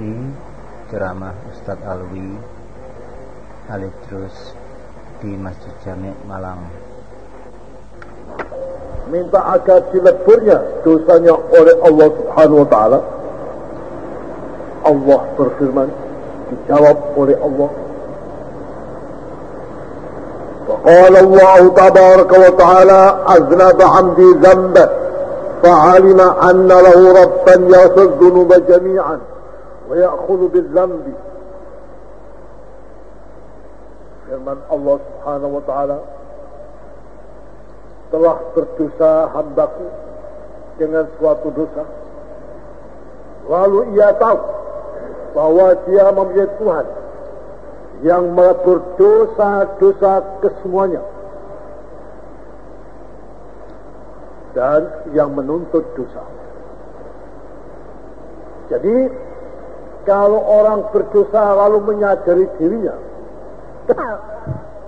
isi ceramah Ustadz Alwi Alif Terus di Masjid Jami Malang. Minta agar dileburnya dosanya oleh Allah Subhanahu wa taala. Allah berfirman, dijawab oleh Allah. فقال الله تبارك وتعالى أذنب عمدي ذنبه فعلم أن له ربا يغفر الذنوب جميعا ويأخذ بالذنب firman Allah subhanahu wa ta'ala telah berdosa hambaku dengan suatu dosa lalu ia tahu bahwa dia mempunyai Tuhan yang melebur dosa-dosa kesemuanya dan yang menuntut dosa. Jadi kalau orang berdosa lalu menyadari dirinya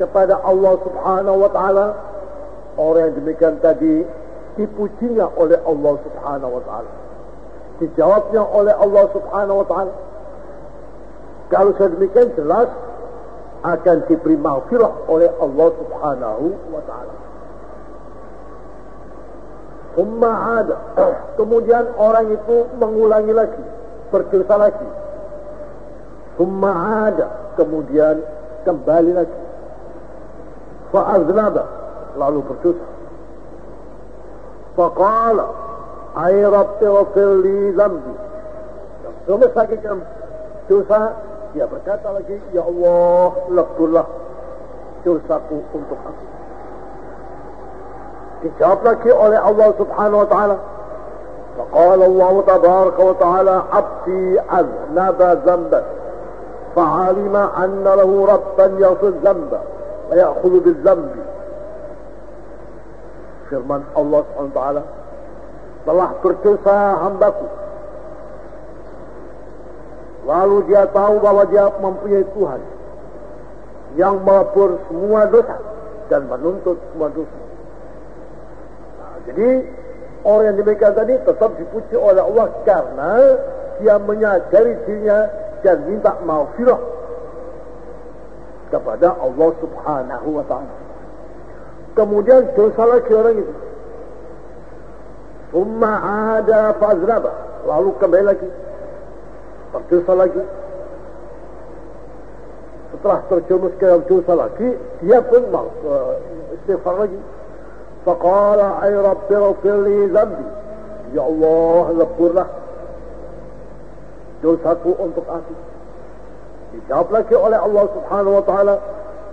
kepada Allah Subhanahu wa taala, orang yang demikian tadi dipujinya oleh Allah Subhanahu wa taala. Dijawabnya oleh Allah Subhanahu wa taala. Kalau sudah demikian jelas akan diberi maghfirah oleh Allah Subhanahu wa taala. Kemudian orang itu mengulangi lagi, berdosa lagi. Umma ada. Kemudian kembali lagi. Fa'aznaba. Lalu berdosa. Faqala. Ay Rabbi wafir li zambi. Selesai lagi dosa. Dia berkata lagi, Ya Allah, leburlah dosaku untuk aku. Dijawab lagi oleh Allah subhanahu wa ta'ala. فقال الله تبارك وتعالى عبدي أذنب ذنبا فعلم أن له ربا يغفر الذنب ويأخذ بالذنب firman Allah SWT telah berdosa hambaku lalu dia tahu bahwa dia mempunyai Tuhan yang melebur semua dosa dan menuntut semua dosa nah, jadi orang yang demikian tadi tetap dipuji oleh Allah karena dia menyadari dirinya dan minta maafirah kepada Allah subhanahu wa ta'ala. Kemudian dosa lagi orang itu. Summa ada fazraba. Lalu kembali lagi. Berdosa lagi. Setelah terjumus ke dalam dosa lagi, dia pun mau eh, istighfar lagi. Faqala ay rabbi rafili zambi. Ya Allah, lepurlah dosaku untuk aku dijawab lagi oleh Allah subhanahu wa ta'ala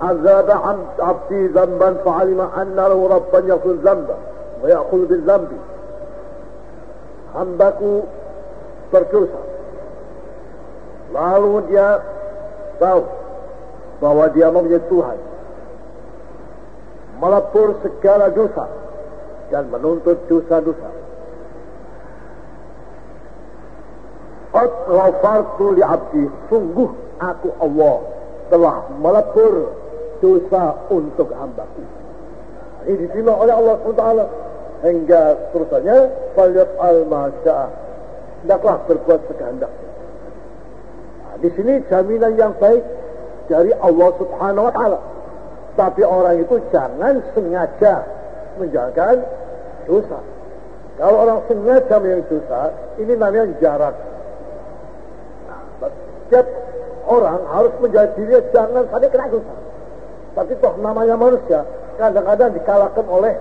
azaba abdi zamban fa'alima anna lahu rabban yakul zamba wa yakul bil zambi hambaku berdosa lalu dia tahu bahwa dia mempunyai Tuhan melebur segala dosa dan menuntut dosa-dosa. Qad ghafartu li abdi, sungguh aku Allah telah melebur dosa untuk hambaku. Ini diterima oleh Allah SWT hingga terusannya falyat al masya'ah hendaklah berbuat sekehendaknya. Nah, di sini jaminan yang baik dari Allah Subhanahu wa taala. Tapi orang itu jangan sengaja menjalankan dosa. Kalau orang sengaja menjalankan dosa, ini namanya jarak. Setiap orang harus menjaga dirinya jangan sampai kena dosa. Tapi toh namanya manusia, kadang-kadang dikalahkan oleh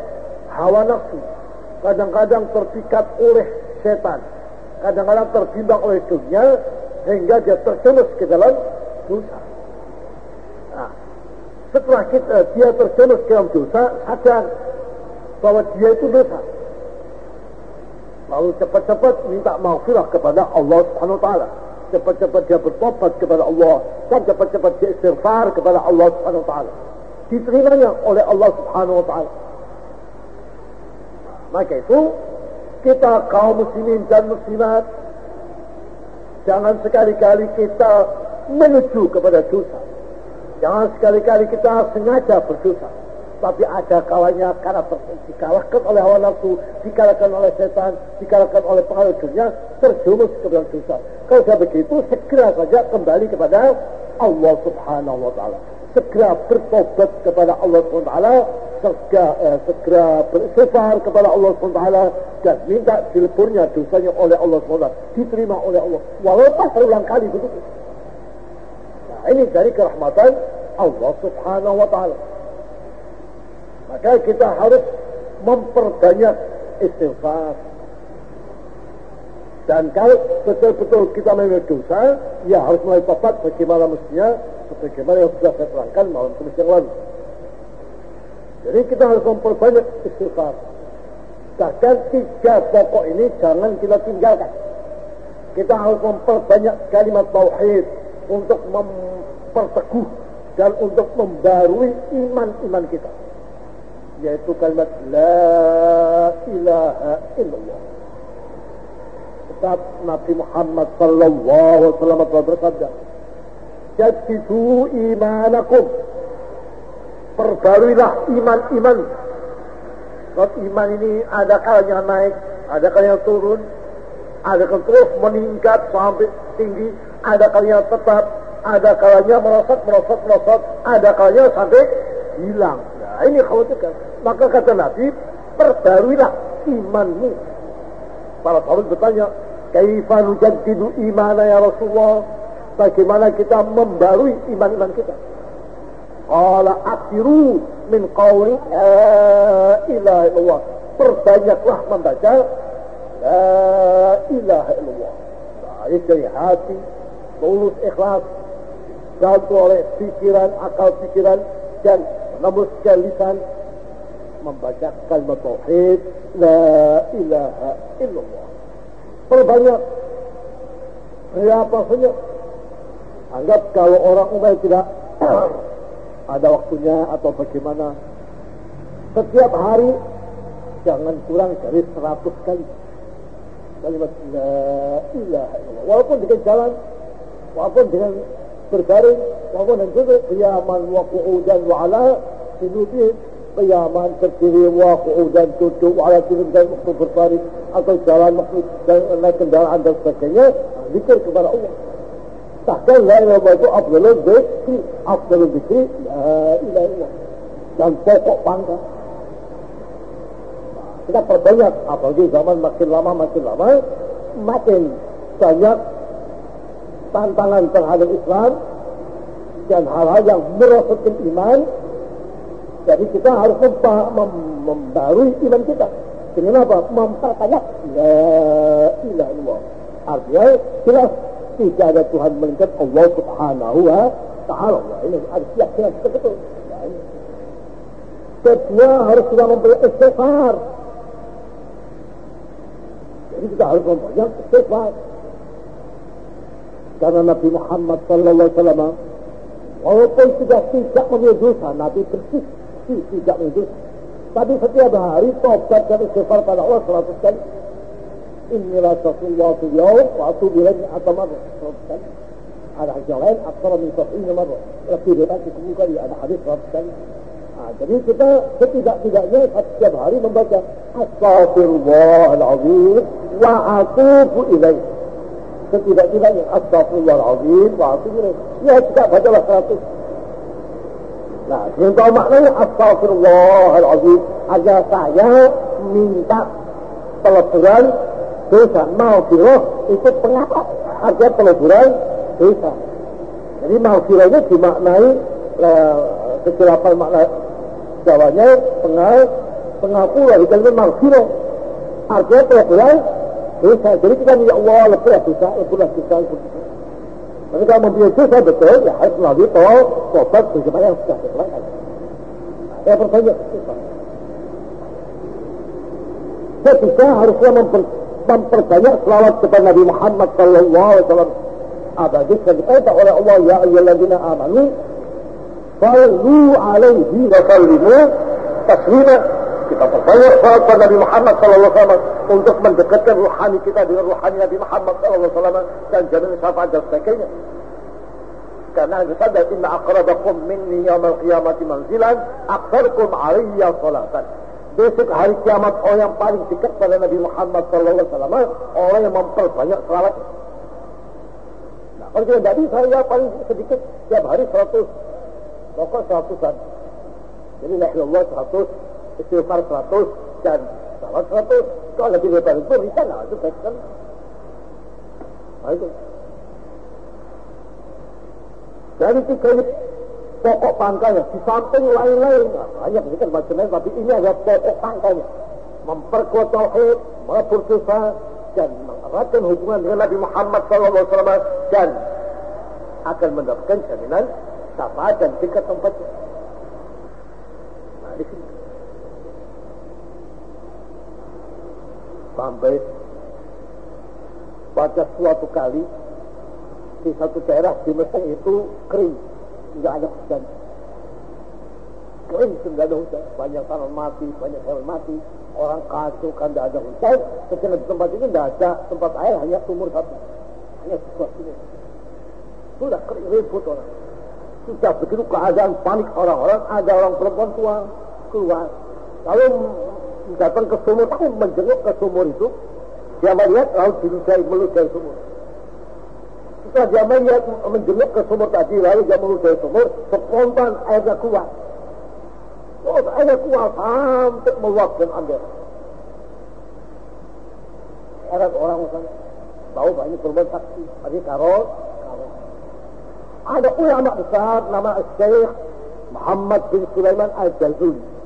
hawa nafsu. Kadang-kadang terpikat oleh setan. Kadang-kadang terbimbang oleh dunia, hingga dia terjerumus ke dalam dosa. Nah, setelah kita, dia terjerumus ke dalam dosa, sadar bahwa dia itu dosa. Lalu cepat-cepat minta maafirah kepada Allah Subhanahu wa taala. Cepat-cepat dia bertobat kepada Allah dan cepat-cepat dia istighfar kepada Allah Subhanahu wa taala. Diterimanya oleh Allah Subhanahu wa taala. Maka itu kita kaum muslimin dan muslimat jangan sekali-kali kita menuju kepada dosa. Jangan sekali-kali kita sengaja berdosa. Tapi ada kalanya karena dikalahkan oleh hawa nafsu, dikalahkan oleh setan, dikalahkan oleh pengaruh dunia, terjumus ke dalam dosa. Kalau sudah begitu, segera saja kembali kepada Allah Subhanahu wa Ta'ala. Segera bertobat kepada Allah Subhanahu wa Ta'ala, segera, eh, segera beristighfar kepada Allah Subhanahu wa Ta'ala dan minta dileburnya dosanya oleh Allah Subhanahu wa Ta'ala, diterima oleh Allah. Walaupun terulang kali begitu. Nah, ini dari kerahmatan Allah Subhanahu wa Ta'ala. Maka kita harus memperbanyak istighfar. Dan kalau betul-betul kita memiliki dosa, ya harus mulai tobat bagaimana mestinya, sebagaimana yang sudah saya terangkan malam kemis yang lalu. Jadi kita harus memperbanyak istighfar. Bahkan tiga pokok ini jangan kita tinggalkan. Kita harus memperbanyak kalimat tauhid untuk memperteguh dan untuk membarui iman-iman kita. Yaitu kalimat La ilaha illallah. Sebab Nabi Muhammad sallallahu alaihi wasallam bersabda, "Jadidu imanakum." Perbaruilah iman-iman. Sebab iman ini ada kalanya naik, ada kalanya turun, ada kalanya terus meningkat sampai tinggi, ada kalanya tetap, ada kalanya merosot, merosot, merosot, ada kalanya sampai hilang. Nah ini khawatirkan. Maka kata Nabi, perbaruilah imanmu. Para sahabat bertanya, Kaifa nujaddidu imana ya Rasulullah? Bagaimana kita membarui iman-iman kita? Qala akhiru min qawli la ilaha illallah. Perbanyaklah membaca la ilaha illallah. Baik dari hati, tulus ikhlas, jatuh oleh pikiran, akal pikiran, dan menembus ke lisan membaca kalimat tauhid la ilaha illallah. Perbanyak berapa saja anggap kalau orang umum tidak ada waktunya atau bagaimana setiap hari jangan kurang dari seratus kali. Kalimat la ilaha illallah. Walaupun dengan jalan walaupun dengan berbaring walaupun dengan duduk qiyaman wa qu'udan wa ala junubihim qiyaman berdiri wa qu'udan duduk wa ala junubihim waktu berbaring atau jalan dan naik kendaraan dan sebagainya zikir kepada Allah. Bahkan la ilaha illallah itu afdalul zikri afdalul zikri la ilaha illallah. Dan pokok pangkat kita perbanyak apalagi zaman makin lama makin lama makin banyak tantangan terhadap Islam dan hal-hal yang merosotkan iman jadi kita harus mem membarui iman kita. Dengan apa? memperbanyak la ilaha illallah. Artinya jelas tidak ada Tuhan melainkan Allah subhanahu wa ta'ala. Ini harus siap siap betul. Kedua harus kita memberi istighfar. Jadi kita harus memperbanyak istighfar. Karena Nabi Muhammad sallallahu alaihi wasallam walaupun sudah tidak memiliki dosa Nabi bersih tidak memiliki dosa tapi setiap hari tobat dan istighfar pada Allah seratus kali. Inilah Rasulullah fi yaum wa atubu ilaihi atamar seratus kali. Ada hadis lain aksara min sab'ina marrah lebih dari sepuluh kali ada hadis seratus kali. Nah, jadi kita setidak-tidaknya setiap hari membaca Astaghfirullahaladzim wa atubu ilaih. Setidak-tidaknya astagfirullahaladzim wa atubu ya tidak bacalah seratus nah yang tahu maknanya astagfirullahaladzim agar saya minta peleburan dosa. Maufiroh itu pengapa artinya peleburan dosa. Jadi maufiroh ini dimaknai eh, kecelapan makna Jawanya pengal pengakuan. Kalimat maufiroh artinya peleburan dosa. Jadi kita ya Allah lepaslah dosa, lepaslah dosa. Tapi kalau mempunyai dosa betul, ya harus melalui tol, tobat, bagaimana yang sudah diterangkan. Ya pertanyaan dosa. Ketiga harusnya memper, memperbanyak selawat kepada Nabi Muhammad Sallallahu Alaihi Wasallam. Abadi dikata oleh Allah ya ayyuhalladzina amanu sallu alaihi wa sallimu taslima kita perbanyak salat pada Nabi Muhammad SAW untuk mendekatkan ruhani kita dengan ruhani Nabi Muhammad SAW dan jaminan syafaat dan sebagainya. Karena bersabda inna aqrabakum minni yaumal qiyamati manzilan aktsarukum alaiya salatan. Besok hari kiamat orang yang paling dekat pada Nabi Muhammad sallallahu alaihi wasallam orang yang memperbanyak salat. Nah, kalau kita tidak bisa ya paling sedikit tiap hari 100 pokok 100an. Jadi la ilallah 100, istighfar 100 dan salat 100. Kalau lebih daripada itu bisa lah itu baik. Nah, itu. Dari tiga pokok pangkalnya. Di samping lain-lain. Banyak ini kan macam-macam. Tapi ini adalah pokok pangkalnya. Memperkuat tauhid, dosa, dan mengeratkan hubungan dengan Nabi Muhammad SAW dan akan mendapatkan jaminan syafaat dan tingkat tempatnya. Sampai pada suatu kali di satu daerah di Mesir itu kering, tidak ada hujan. Kering tidak ada hujan, banyak tanaman mati, banyak hewan mati, orang kacau kan tidak ada hujan. Ketika di tempat itu tidak ada tempat air, hanya sumur satu, hanya sebuah sini. Sudah kering ribut orang. Sudah begitu keadaan panik orang-orang, ada orang perempuan tua keluar. Lalu datang ke sumur, tapi menjenguk ke sumur itu, dia melihat laut diludahi, meludahi sumur. Setelah dia melihat menjenguk ke sumur tadi, lalu dia meludahi sumur, spontan airnya keluar. Oh, airnya keluar sampai meluap dan ambil. Heran orang. Tahu bahwa ini perempuan saksi. Tadi karol, karol. Ada ulama besar nama Syekh Muhammad bin Sulaiman Al-Jazuli.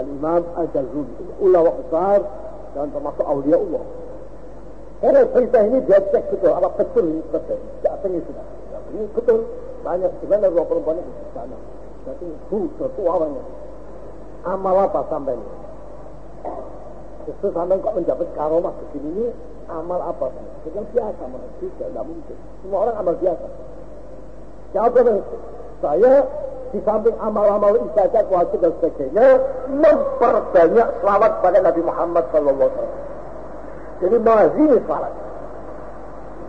Al-Imam Al-Jazuli. Ulama besar dan termasuk awliya Allah. Karena cerita ini dia cek betul, apa betul ini betul. Ini sudah. Ini betul. Banyak mana dua perempuan itu di sana. Jadi hu tertua banyak. Amal apa sampai ini? Justru sampai kok menjabat karomah begini ini amal apa? Itu biasa manusia, tidak mungkin. Semua orang amal biasa. Yang saya di samping amal-amal ibadat wajib dan sebagainya memperbanyak selawat pada Nabi Muhammad wasallam. Jadi mazini salat.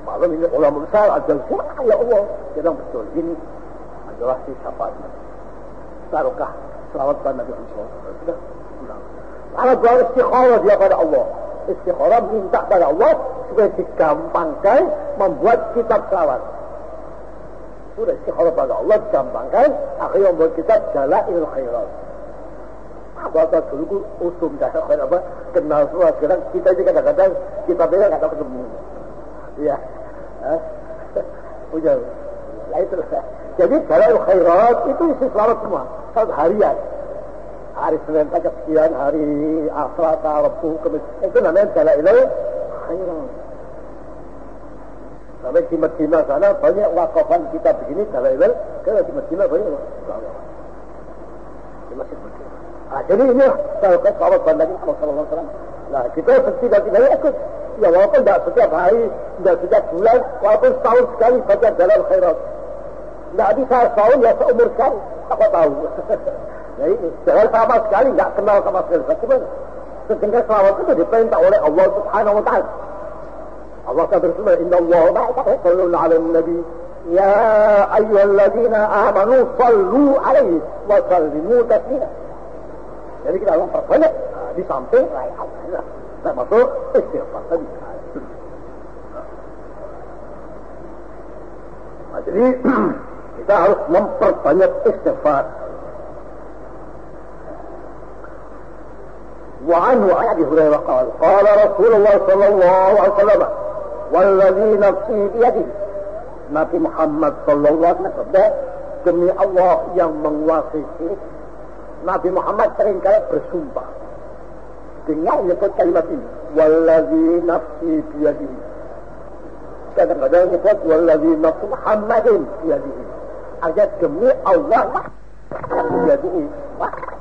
Malam ini ulama besar ada surah ya Allah. Kita betul ini adalah si syafaat Barokah selawat pada Nabi Muhammad. Sudah. Kalau doa istikharah dia pada Allah. Istikharah minta pada Allah supaya digampangkan membuat kitab selawat. Sudah istikharah pada Allah digampangkan akhirnya membuat kitab Jalail Khairat. Apa dulu usum dah kan apa kenal semua sekarang. Kita juga kadang-kadang kita bela nggak tahu ketemu. Ya ujar. Ya itu jadi kalau khairat itu isi selamat semua. Satu harian. Hari Senin saja sekian hari Selasa Rabu Kamis itu namanya jalailah khairat sampai di Medina sana banyak wakafan kita begini jalailah kalau di Medina banyak Medina Nah, jadi ini sahabat sahabat banding Muhammad Sallallahu Alaihi Wasallam. Nah, kita tidak tidak ikut. Ya walaupun tidak setiap hari, tidak setiap bulan, walaupun setahun sekali baca dalam khairat. Tidak bisa setahun ya seumur sekali. Apa tahu? ini, jangan sama sekali, tidak kenal sama sekali. Bagaimana? Sedangkan selawat itu diperintah oleh Allah Subhanahu Wa Taala. الله تبرحمه إن الله بعد يصلون على النبي. يا أيها الذين آمنوا صلوا عليه وسلموا تسليما. يعني كده الله فرقنا دي صامتين رايح الله ده مطور استغفار تبي Jadi ah, ah, kita harus memperbanyak istighfar. وعنه عن ابي هريره قال قال رسول الله صلى الله عليه وسلم Wallahi nafsi biadi. Nabi Muhammad sallallahu alaihi wasallam demi Allah yang menguasai Nabi Muhammad seringkali bersumpah dengan menyebut kalimat ini. Wallahi nafsi biyadi. Kadang-kadang menyebut wallahi nafsi Muhammadin biyadi. Artinya demi Allah Biyadi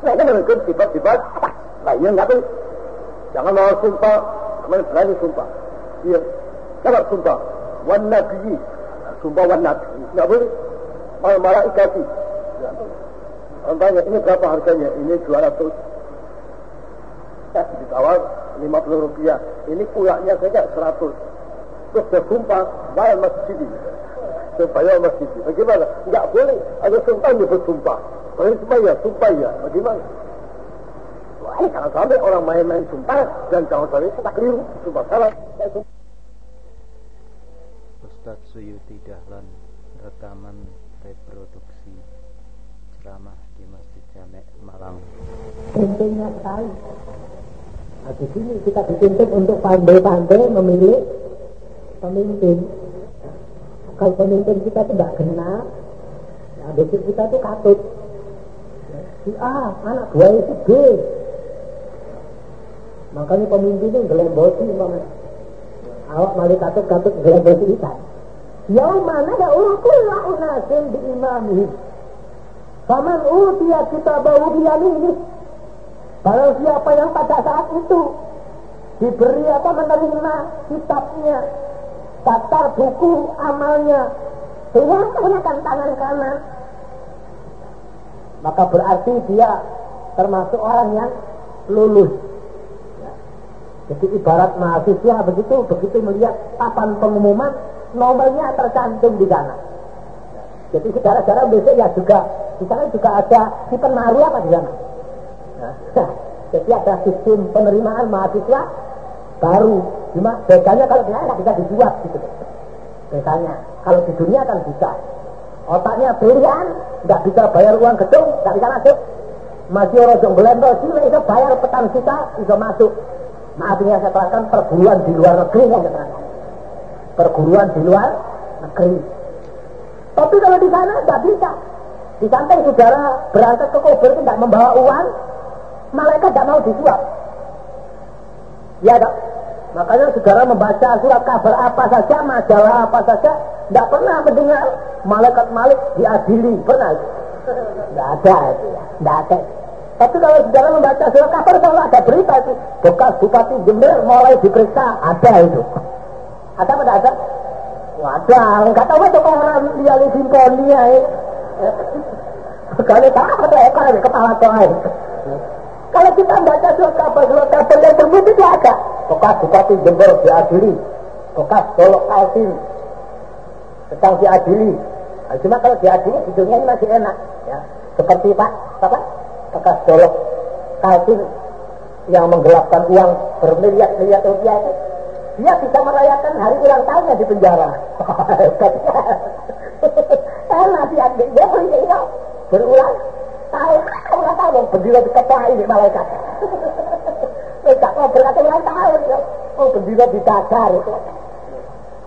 Nah, ini mungkin sifat-sifat. Nah, ini enggak Jangan mau sumpah. Kemudian berani sumpah. Ya, kalau sumpah, wan nabi, sumpah wan nabi, enggak boleh. Mal malaikati, enggak boleh. Orang tanya, ini berapa harganya? Ini 200. Eh, ditawar 50 rupiah. Ini pulaknya saja 100. Terus dia sumpah, bayar masjid ini. supaya masjid. Bagaimana? Enggak boleh. Ada sultan yang bersumpah. Orang supaya, sumpah ya. Bagaimana? Wah, jangan sampai orang main-main sumpah dan jangan sampai sumpah keliru, sumpah salah. Ustadz Suyuti Dahlan rekaman reproduksi ceramah di Masjid Jamek Malang. Pentingnya sekali. Nah, di sini kita dituntut untuk pandai-pandai memilih pemimpin. Kalau pemimpin kita tidak kenal, ya besok kita tuh katut. Si A, anak buah si B. Makanya pemimpin itu umpamanya. Awak mali katut-katut gelembosi ikan. Yaum mana ya ulkulla unasin di imamihim. Faman utia kita bau ini. Barang siapa yang pada saat itu diberi apa menerima kitabnya, daftar buku amalnya, menggunakan tangan kanan, maka berarti dia termasuk orang yang lulus. Jadi ibarat mahasiswa begitu, begitu melihat papan pengumuman, nomornya tercantum di sana. Jadi saudara-saudara besok ya juga di sana juga ada si penaruh apa di sana. Nah, jadi ada sistem penerimaan mahasiswa baru. Cuma bedanya kalau di sana bisa dibuat gitu. Bedanya kalau di dunia kan bisa. Otaknya brilian, nggak bisa bayar uang gedung, nggak bisa masuk. Masih orang belendo sini itu bayar petang kita bisa masuk. Ini saya terangkan perguruan di luar negeri yang terangkan. Perguruan di luar negeri. Tapi kalau di sana nggak bisa. Di samping saudara berangkat ke kubur nggak membawa uang, malaikat tidak mau disuap. Ya dok. Makanya saudara membaca surat kabar apa saja, majalah apa saja, tidak pernah mendengar malaikat malik diadili. Pernah? Tidak ada itu ya. Tidak ada. Tapi kalau saudara membaca surat kabar selalu ada berita itu. Bekas Bupati Jember mulai diperiksa. Ada itu. Ada apa tidak ada? Ada. Enggak tahu itu orang lihat simponia ya. Sekali tak ada kepala toa kalau kita baca surat kabar, surat kabar yang terbit itu ada. Bekas Bupati Jember diadili. Bekas Dolok Kaltim. Sedang diadili. Nah, cuma kalau diadili di dunia ini masih enak. Ya. Seperti Pak, apa? Bekas Dolok Kaltim yang menggelapkan uang bermiliar-miliar rupiah itu. Dia bisa merayakan hari ulang tahunnya di penjara. enak dia, dia punya berulang tahu kamu nggak tahu dong bendera di kepala ini malaikat. Tidak mau berkata ulang tahun ya. Oh bendera di itu.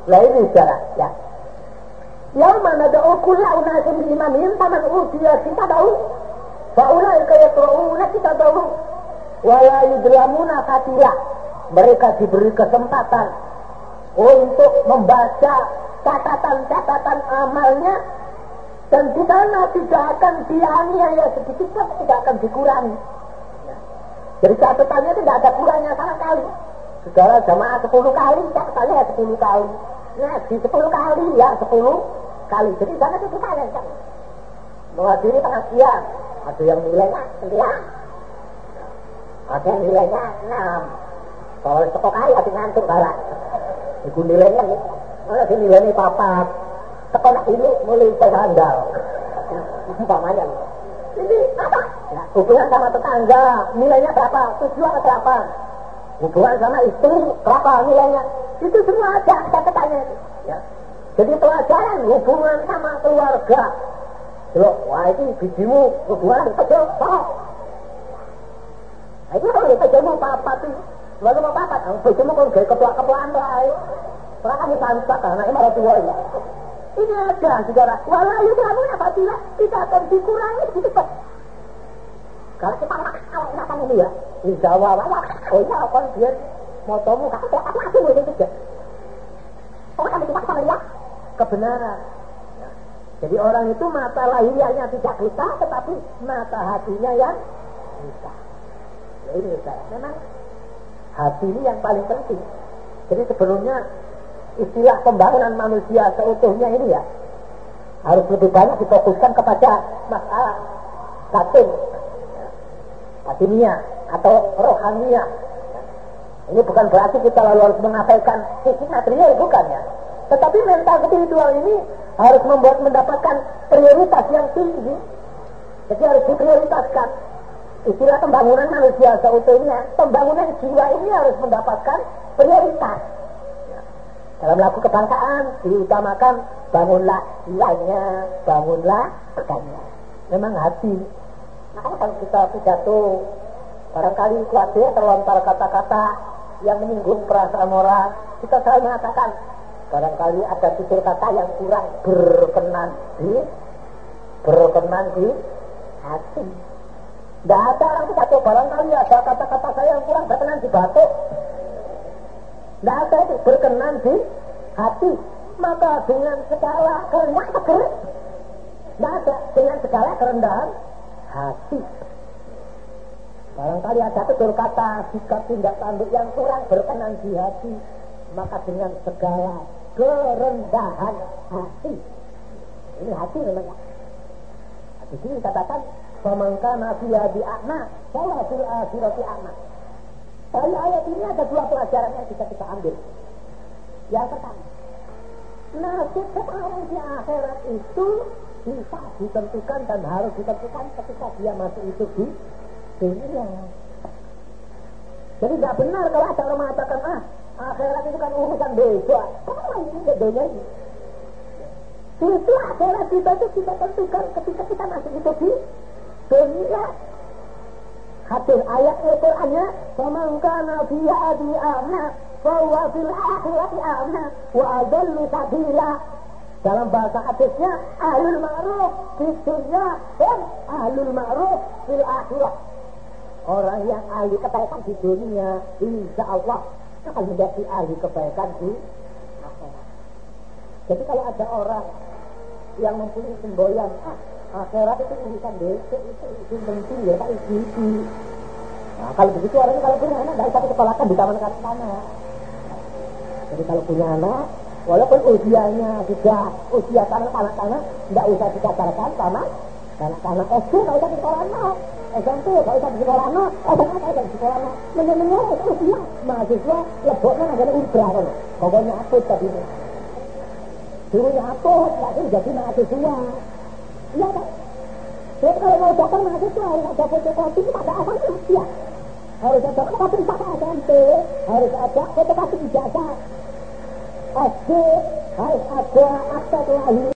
Nah ini saudara ya. Yang mana ada ukulah unasim imamin taman usia kita tahu Fa'ulai kaya teruna kita tahu Wala yudlamuna katila Mereka diberi kesempatan Untuk membaca catatan-catatan amalnya dan di sana tidak akan dianiaya sedikit pun tidak akan dikurangi. Jadi catatannya tidak ada kurangnya sama kali. Saudara jamaah sepuluh kali, catatannya ya sepuluh kali. Ngaji sepuluh kali ya sepuluh kali. Jadi sana itu saya kan. Menghadiri pengajian, ada yang nilainya sembilan, ada yang nilainya enam. Kalau kali ada ngantuk barat. Itu nilainya, ada nilainya papat sekolah ini mulai berandal. Umpamanya. Ini apa? Ya, hubungan sama tetangga, nilainya berapa? Tujuh atau berapa? Hubungan sama istri, berapa nilainya? Itu semua ada catatannya itu. Ya. Jadi pelajaran hubungan sama keluarga. Loh, wah itu bijimu hubungan kecil, sok. Nah, itu kalau bijimu papa tuh, lalu mau papa, bijimu kalau gaya ketua-ketuaan lah. Karena kami pantas, karena ini marah tua ya. Ini ada, saudara. Walau kamu apa tidak, kita akan dikurangi cepat. Kalau kita kalau makan ini ya, di Jawa, oh iya, kan biar motomu, kakak tidak apa sih itu juga. Oh, kami tidak sama ya, kebenaran. Jadi orang itu mata lahiriahnya tidak buta, tetapi mata hatinya yang buta. Ya ini saudara, memang hati ini yang paling penting. Jadi sebelumnya istilah pembangunan manusia seutuhnya ini ya harus lebih banyak difokuskan kepada masalah batin batinnya atau rohania ini bukan berarti kita lalu harus mengabaikan sisi material bukan ya Tetapi mental spiritual ini harus membuat mendapatkan prioritas yang tinggi. Jadi harus diprioritaskan. Istilah pembangunan manusia seutuhnya, pembangunan jiwa ini harus mendapatkan prioritas. Dalam lagu kebangsaan diutamakan bangunlah jiwanya, bangunlah pegannya. Memang hati. Makanya kalau kita pidato, barangkali khawatir terlontar kata-kata yang menyinggung perasaan moral, kita selalu mengatakan barangkali ada tutur kata yang kurang berkenan di berkenan di hati. Tidak ada orang pidato barangkali ada kata-kata saya yang kurang berkenan di batuk. Tidak ada itu berkenan di hati. Maka dengan segala kerendahan teger, tidak ada dengan segala kerendahan hati. Barangkali ada tutur kata sikap tindak tanduk yang kurang berkenan di hati. Maka dengan segala kerendahan hati. Ini hati namanya. Di sini dikatakan Famangka nafiya di akna, saya fil akhirati akna. Dari ayat ini ada dua pelajaran yang bisa kita ambil. Yang pertama, nasib seorang di akhirat itu bisa ditentukan dan harus ditentukan ketika dia masuk itu di dunia. Jadi tidak benar kalau ada orang mengatakan, ah, akhirat itu kan urusan ini bedanya? Itu akhirat kita itu kita tentukan ketika kita masuk itu di dunia. Hadir ayat Al-Qur'annya, "Faman kana fi adi a'ma, fa huwa fil akhirati a'ma wa adallu sabila." Dalam bahasa hadisnya, ahlul ma'ruf di dunia dan ahlul ma'ruf fil akhirah. Orang yang ahli kebaikan di dunia, insya Allah akan menjadi ahli kebaikan di akhirat. Jadi kalau ada orang yang mempunyai semboyan, ah, akhirat itu urusan besok itu itu penting ya pak itu nah kalau begitu orangnya kalau punya anak dari satu sekolahan di taman kanak-kanak jadi kalau punya anak walaupun usianya sudah usia kanak-kanak tidak usah dikatakan sama kanak-kanak SD kalau usah di sekolah anak SMP kalau usah di sekolah anak SMA kalau usah di sekolah anak menyenangnya usia mahasiswa leboknya ada udah kan pokoknya apa tadi suruhnya apa lagi jadi mahasiswa Iya kan? Jadi kalau mau daftar mahasiswa harus ada fotokopi pada asalnya ya. Harus ada fotokopi pada SMP, harus ada fotokopi ijazah SD, harus ada akta kelahiran.